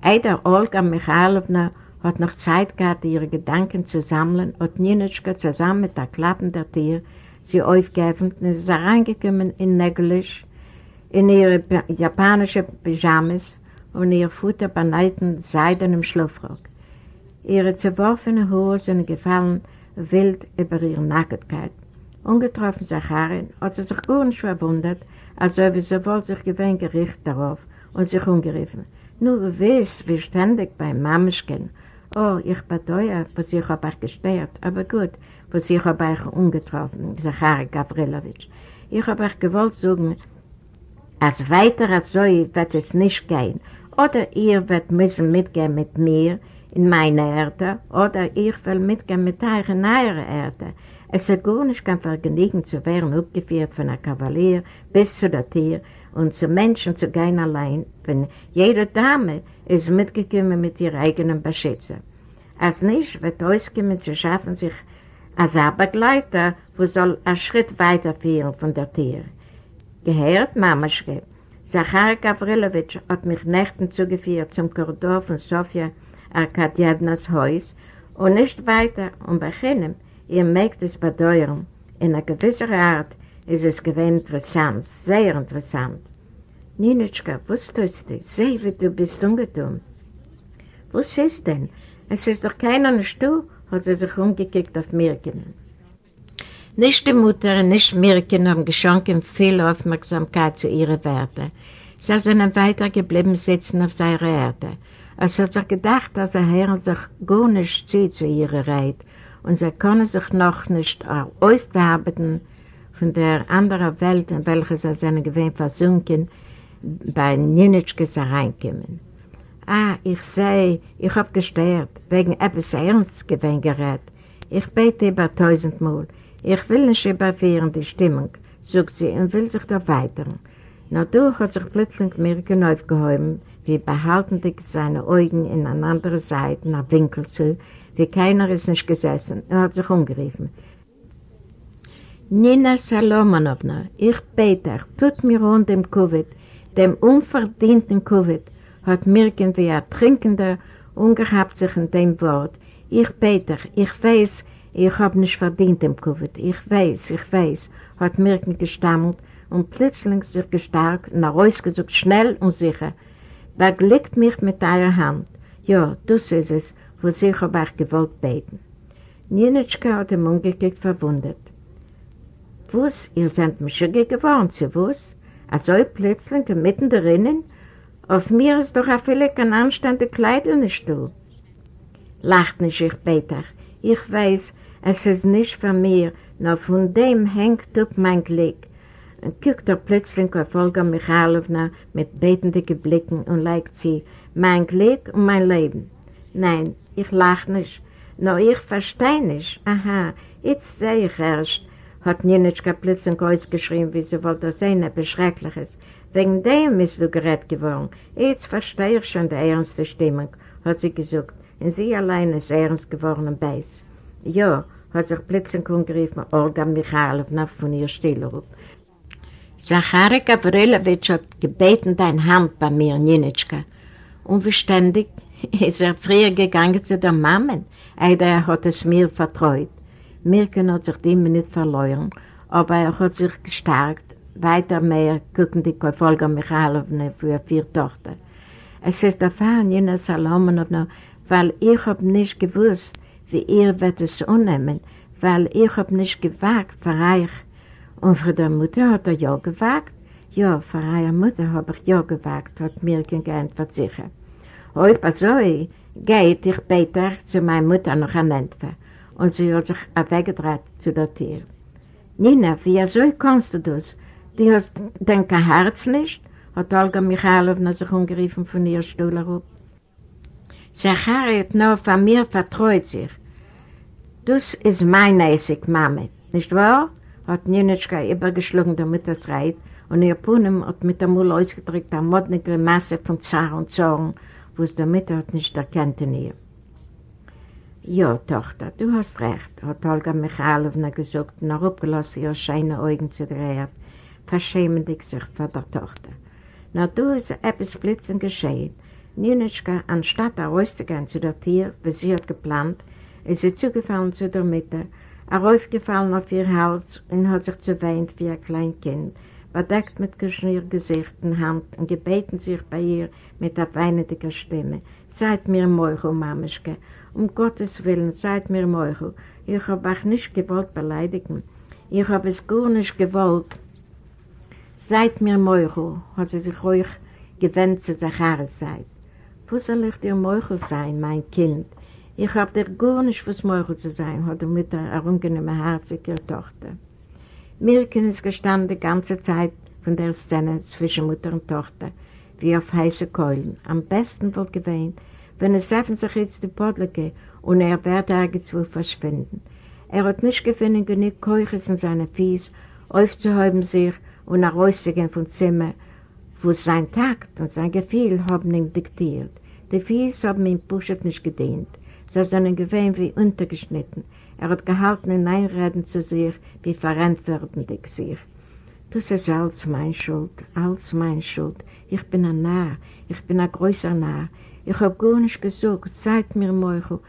Speaker 2: Eider Olga Michailowna hat noch Zeit gehabt, ihre Gedanken zu sammeln und Ninitschka zusammen mit der Klappen der Tür sie aufgegeben und ist reingekommen in Nägelisch, in ihre japanische Pyjamas und ihr Futter beneiten seidenen Schlafrock. Ihre zerworfenen sind gefallen wild über ihre Nacktheit. Ungetroffen Sacharin hat sie sich gar nicht verwundert, als ob sie wohl sich gewöhnt gerichtet darauf und sich umgerufen. Nur gewiss, wie ständig bei Mameschken. Oh, ich bedeue, was ich habe euch gestört, aber gut, was ich habe euch ungetroffen, Zachari Gavrilowitsch. Ich habe euch gewollt sagen, als weiter als so wird es nicht gehen, oder ihr werdet müssen mitgehen mit mir, in meine Erde oder ich will mitgehen mit euch in eure Erde. Es ist gar nicht kein Vergnügen zu werden, abgeführt von einem Kavalier bis zu der Tier und zu Menschen zu gehen allein, wenn jede Dame ist mitgekommen mit ihren eigenen Beschützer. Als nicht wird auskommen, zu schaffen sich als ein Begleiter, wo soll einen Schritt weiterführen von der Tier. Gehört, Mama schrieb, Zachar Gavrilowitsch hat mich Nächten zugeführt zum Korridor von Sofia Arkadjewnas Haus und nicht weiter und bei jenem, ihr mögt es bedeuern. In einer gewissen Art ist es gewinn interessant, sehr interessant. Ninitschka, was tust du? Seh, wie du bist ungetun. Was ist denn? Es ist doch keiner nicht du, hat sie sich umgekickt auf Mirken. Nicht die Mutter nicht Mirken haben geschenkt viel Aufmerksamkeit zu ihren Werten. Sie sind weiter geblieben sitzen auf seiner Erde. Es hat sich gedacht, dass er Herr sich gar nicht zieht zu ihrer Reit und sie können sich noch nicht ausarbeiten von der anderen Welt, in welcher sie seine Gewinn versunken, bei Ninitschkes hereinkommen. Ah, ich sehe, ich hab gestört, wegen etwas Ernst gewinn gerät. Ich bete über tausendmal. Ich will nicht überführen die Stimmung, sagt sie und will sich da weiter. Dadurch hat sich plötzlich Mirken aufgehoben, wie behaltendig seine Augen in eine andere Seite, nach Winkel zu, wie keiner ist nicht gesessen. Er hat sich umgerufen. Nina Salomonowna, ich bete, tut mir rund dem Covid, dem unverdienten Covid, hat Mirken wie ein Trinkender ungehabt sich in dem Wort. Ich bete, ich weiß, ich habe nicht verdient im Covid. Ich weiß, ich weiß, hat Mirken gestammelt und plötzlich sich gestärkt und herausgesucht, schnell und sicher. Beglückt mich mit eurer Hand. Ja, das ist es, was ich habe euch gewollt beten. Nienitschka hat ihm umgekickt verwundert. Was, ihr seid mich schon geworden, zu was? Also plötzlich mitten drinnen, auf mir ist doch auch völlig ein anständiger Kleidel nicht du. Lacht nicht ich Peter. Ich weiß, es ist nicht von mir, nur von dem hängt up mein Glück. Und guckt er plötzlich auf Olga Michalowna mit betenden Blicken und legt sie, mein Glück und mein Leben. Nein, ich lach nicht, nur ich verstehe nicht. Aha, jetzt sehe ich erst, hat Nienitschka plötzlich ausgeschrieben, wie sie wollte sehen, etwas Schreckliches. Wegen dem ist du gerät geworden. Jetzt verstehe ich schon die ernste Stimmung, hat sie gesagt. Und sie allein ist ernst geworden und beiß. Ja, hat sich plötzlich umgerufen, Olga Michalowna von ihr Stille Zachary Gavrilowitsch hat gebeten deine Hand bei mir, Nienitschka. Unverständig *laughs* ist er früher gegangen zu der Mammen, er hat es mir vertraut. Mirken hat sich immer nicht verloren, aber er hat sich gestärkt, weiter mehr gucken die Folge Michalowna für vier Tochter. Es ist erfahren, jener Salomonowna, weil ich hab nicht gewusst, wie ihr wird es unnehmen, weil ich hab nicht gewagt für euch und für die Mutter hat er ja gewagt. Ja, für eure Mutter habe ich ja gewagt, hat mir geantwortet sicher. Heute so geht ich später zu meiner Mutter noch an Entfer und sie hat sich weggedreht zu der Tür. Nina, wie so kannst du das? Du hast denn kein Herz nicht? hat Olga Michailowna sich umgerufen von ihr Stuhl herab. Zachari hat nur von mir vertraut sich. Das ist mein Essig, Mama, nicht wahr? Hat Nienitschka übergeschlagen, damit das reit, und ihr Punem hat mit der Mull ausgedrückt eine modnige Masse von Zar und Zorn, wo es der Mutter hat nicht erkannt in ihr. Ja, Tochter, du hast recht, hat Olga Michalowna gesagt und abgelassen ihre scheine Augen zu der Erde, verschämendig sich vor der Tochter. Na, du ist etwas blitzend geschehen. Nienitschka, anstatt rauszugehen zu der Tier, wie sie hat geplant, ist sie zugefallen zu der Mitte, er aufgefallen auf ihr Hals und hat sich zuweint wie ein Kleinkind, bedeckt mit geschnürr Gesicht und Hand und gebeten sich bei ihr mit einer weinendiger Stimme. Seid mir Meuchel, Mamischke, um Gottes Willen, seid mir Meuchel. Ich habe euch nicht gewollt beleidigen. Ich habe es gar nicht gewollt. Seid mir Meuchel, hat sie sich ruhig gewendet zu Zacharis Seid. Wo soll ich dir Meuchel sein, mein Kind? Ich hab dir gar nicht was Meuchel zu sein, hat die Mutter herumgenommen, herzig ihre Tochter. Mirken ist gestanden die ganze Zeit von der Szene zwischen Mutter und Tochter, wie auf heiße Keulen. Am besten wird gewähnt, wenn es öffnen sich jetzt die Podleke und er wird irgendwo verschwinden. Er hat nicht gefunden, genug Keuches in seinen Fies, aufzuhäuben sich und nach rauszugehen vom Zimmer, wo sein Takt und sein Gefühl haben ihn diktiert. Die Fies haben ihm Puschet nicht gedient. Sie sind gewöhnt wie untergeschnitten. Er hat gehalten in Einreden zu sich, wie verantwortlich sich. Das ist alles mein Schuld, alles mein Schuld. Ich bin ein Narr, ich bin ein größer Narr. Ich habe gar nicht gesagt, seid mir Meuchel.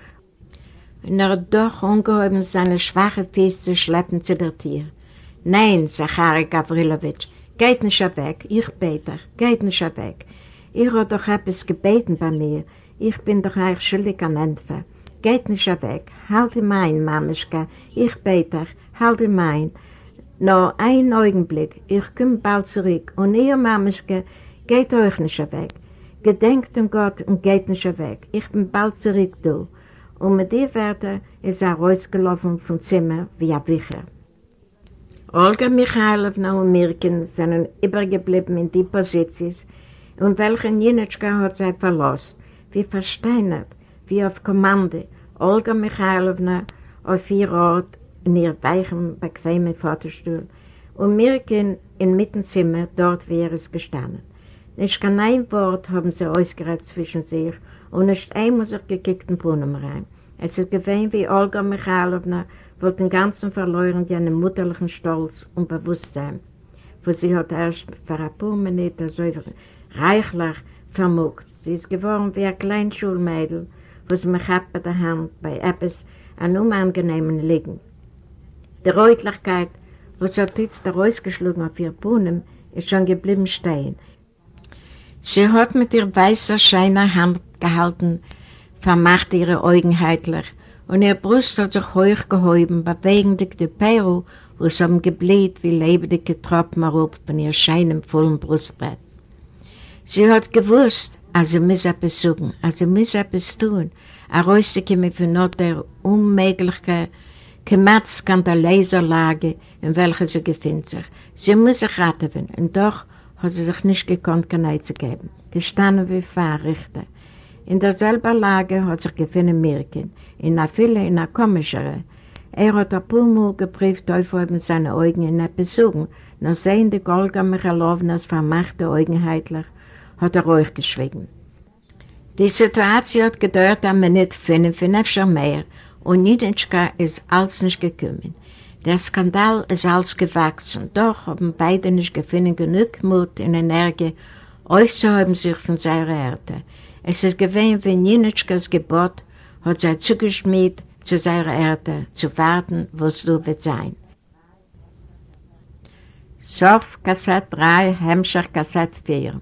Speaker 2: Und er hat doch ungeheuben, seine schwache Füße zu schleppen zu der Tür. Nein, Zachary Gavrilowitsch, geht nicht weg, ich bete, geht nicht weg. Ihr habt doch etwas gebeten bei mir, ich bin doch euch schuldig an Entfer. Geht nicht weg. Halt ihn mein, Mamischka. Ich bete, halt ihn mein. Nur ein Augenblick. Ich komme bald zurück. Und ihr, Mamischka, geht euch nicht weg. Gedenkt an Gott und geht nicht weg. Ich bin bald zurück, du. Und mit den Worten ist er rausgelaufen vom Zimmer wie ein Wicher. Olga Michailowna und Mirken sind übergeblieben in die Positions, und welche Nienitschka hat sie verlassen wie versteinert, wie auf Kommande, Olga Michailowna auf ihr Ort in ihr weichen, bequemen Vaterstuhl und Mirkin im Mittenzimmer, dort er es gestanden. Nicht kein ein Wort haben sie ausgerät zwischen sich und nicht einmal sich gekickt in Brunnen rein. Es ist gewesen wie Olga Michailowna wollte den ganzen verloren ihren mutterlichen Stolz und Bewusstsein, wo sie hat erst für ein paar Minuten so reichlich vermogt. Sie ist geworden wie ein kleines Schulmädel, sie mich hat der Hand bei etwas an unangenehmen Liegen. Die Reutlichkeit, sie hat jetzt rausgeschlagen auf ihr Brunnen, ist schon geblieben stehen. Sie hat mit ihr weißer, scheiner Hand gehalten, vermacht ihre Augen heitlich und ihr Brust hat sich hoch gehoben, bewegendig die Peru, wo es haben gebläht wie lebendige Tropfen herup von ihr scheinem vollen Brustbrett. Sie hat gewusst, als sie muss etwas suchen, als sie muss etwas tun, herauszukommen von der unmöglichen, kemats skandalöser Lage, in welcher sie befindet sich. Sie muss sich retten, und doch hat sie sich nicht gekonnt, keine zu geben. Gestanden wie Fahrrichter. In derselben Lage hat sich gefunden Mirkin, in einer viele, in einer komischere. Er hat ein paar Mal geprüft, aufheben seine Augen in der Besuchen, noch sehen die Golga Michalownas vermachte Augenheitlich, hat er ruhig geschwiegen. Die Situation hat gedauert eine Minute, fünf, fünf mehr, und Niedenschka ist alles nicht gekommen. Der Skandal ist alles gewachsen, doch haben beide nicht gefunden genug Mut und Energie, auszuheben sich von seiner Erde. Es ist gewesen, wie Nienitschkas Gebot hat sie zugeschmied zu seiner Erde, zu warten, was du wird sein. Sof Kassett 3, Hemmscher Kassett 4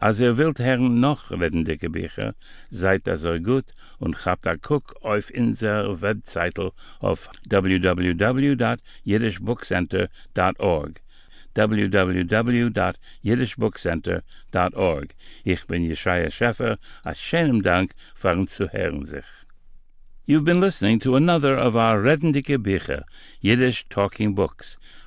Speaker 1: Als ihr wilt hern noch redende Gebücher, seid das so gut und habt a guck auf inser Webseite auf www.jiddishbookcenter.org www.jiddishbookcenter.org Ich bin Jeschaya Scheffer, a schönem Dank fahren zu hören sich. You've been listening to another of our Redendike Bücher, Yiddish Talking Books,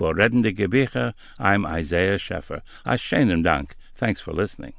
Speaker 1: For Reddende Gebiche, I'm Isaiah Scheffer. A Dank. Thanks for listening.